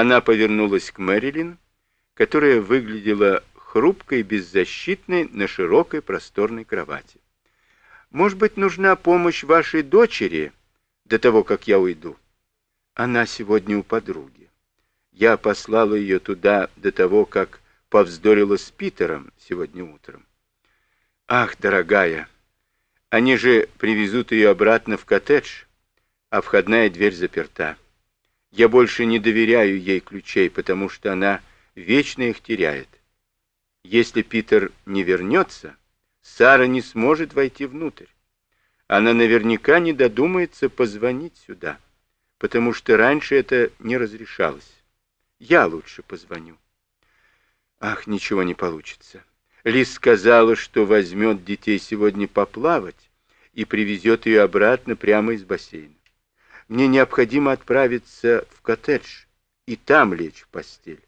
Она повернулась к Мэрилин, которая выглядела хрупкой беззащитной на широкой просторной кровати. «Может быть, нужна помощь вашей дочери до того, как я уйду?» «Она сегодня у подруги. Я послала ее туда до того, как повздорила с Питером сегодня утром. Ах, дорогая, они же привезут ее обратно в коттедж, а входная дверь заперта. Я больше не доверяю ей ключей, потому что она вечно их теряет. Если Питер не вернется, Сара не сможет войти внутрь. Она наверняка не додумается позвонить сюда, потому что раньше это не разрешалось. Я лучше позвоню. Ах, ничего не получится. Лиз сказала, что возьмет детей сегодня поплавать и привезет ее обратно прямо из бассейна. Мне необходимо отправиться в коттедж и там лечь в постель.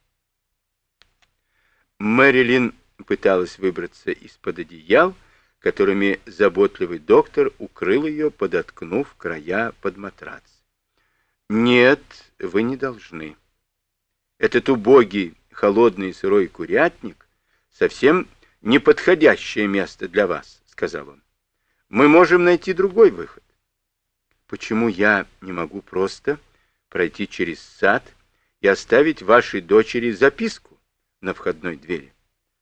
Мэрилин пыталась выбраться из-под одеял, которыми заботливый доктор укрыл ее, подоткнув края под матрац. «Нет, вы не должны. Этот убогий, холодный сырой курятник совсем неподходящее место для вас», — сказал он. «Мы можем найти другой выход». «Почему я не могу просто пройти через сад и оставить вашей дочери записку?» на входной двери,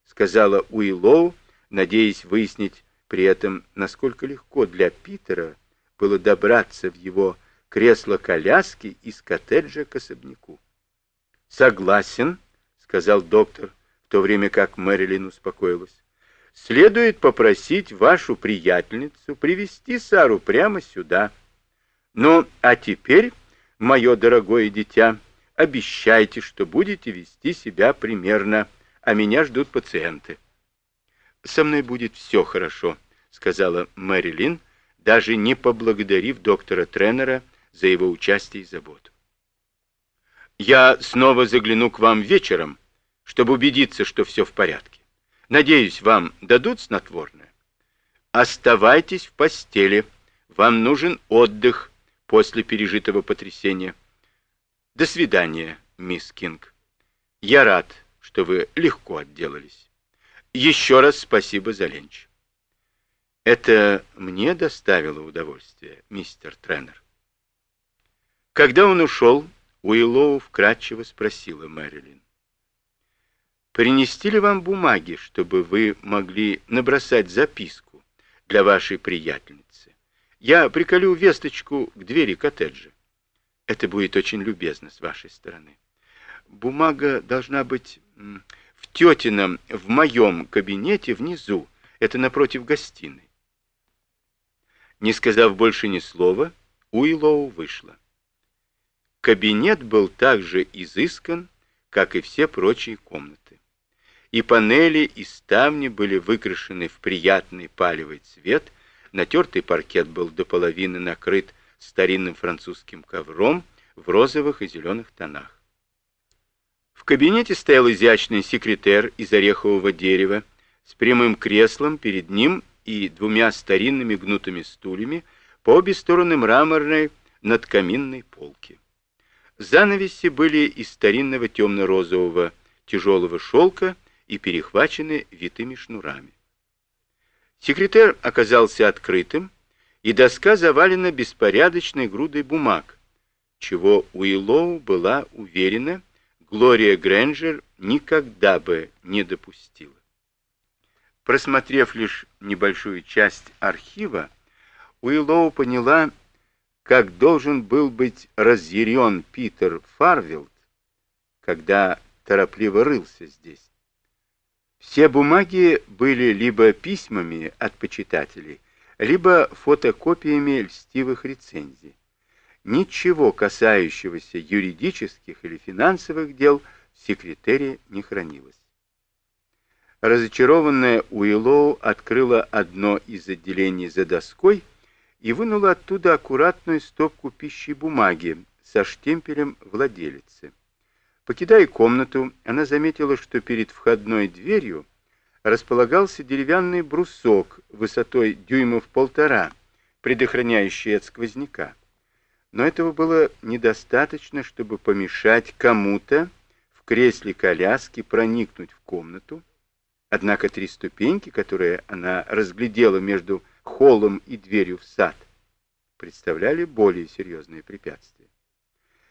сказала Уиллоу, надеясь выяснить при этом, насколько легко для Питера было добраться в его кресло-коляски из коттеджа к особняку. «Согласен», — сказал доктор, в то время как Мэрилин успокоилась. «Следует попросить вашу приятельницу привести Сару прямо сюда. Ну, а теперь, мое дорогое дитя, Обещайте, что будете вести себя примерно, а меня ждут пациенты. Со мной будет все хорошо, сказала Мэрилин, даже не поблагодарив доктора Тренера за его участие и заботу. Я снова загляну к вам вечером, чтобы убедиться, что все в порядке. Надеюсь, вам дадут снотворное. Оставайтесь в постели. Вам нужен отдых после пережитого потрясения. До свидания, мисс Кинг. Я рад, что вы легко отделались. Еще раз спасибо за ленч. Это мне доставило удовольствие, мистер Тренер. Когда он ушел, Уиллоу вкратчиво спросила Мэрилин. «Принести ли вам бумаги, чтобы вы могли набросать записку для вашей приятельницы? Я приколю весточку к двери коттеджа. Это будет очень любезно с вашей стороны. Бумага должна быть в тетином, в моем кабинете внизу. Это напротив гостиной. Не сказав больше ни слова, Уиллоу вышла. Кабинет был так же изыскан, как и все прочие комнаты. И панели, и ставни были выкрашены в приятный палевый цвет, натертый паркет был до половины накрыт старинным французским ковром в розовых и зеленых тонах. В кабинете стоял изящный секретер из орехового дерева с прямым креслом перед ним и двумя старинными гнутыми стульями по обе стороны мраморной надкаминной полки. Занавеси были из старинного темно-розового тяжелого шелка и перехвачены витыми шнурами. Секретер оказался открытым, и доска завалена беспорядочной грудой бумаг, чего Уиллоу была уверена, Глория Грэнджер никогда бы не допустила. Просмотрев лишь небольшую часть архива, Уиллоу поняла, как должен был быть разъярен Питер Фарвилд, когда торопливо рылся здесь. Все бумаги были либо письмами от почитателей, либо фотокопиями льстивых рецензий. Ничего касающегося юридических или финансовых дел в секретаре не хранилось. Разочарованная Уиллоу открыла одно из отделений за доской и вынула оттуда аккуратную стопку пищи бумаги со штемпелем владелицы. Покидая комнату, она заметила, что перед входной дверью располагался деревянный брусок высотой дюймов полтора, предохраняющий от сквозняка. Но этого было недостаточно, чтобы помешать кому-то в кресле коляски проникнуть в комнату. Однако три ступеньки, которые она разглядела между холлом и дверью в сад, представляли более серьезные препятствия.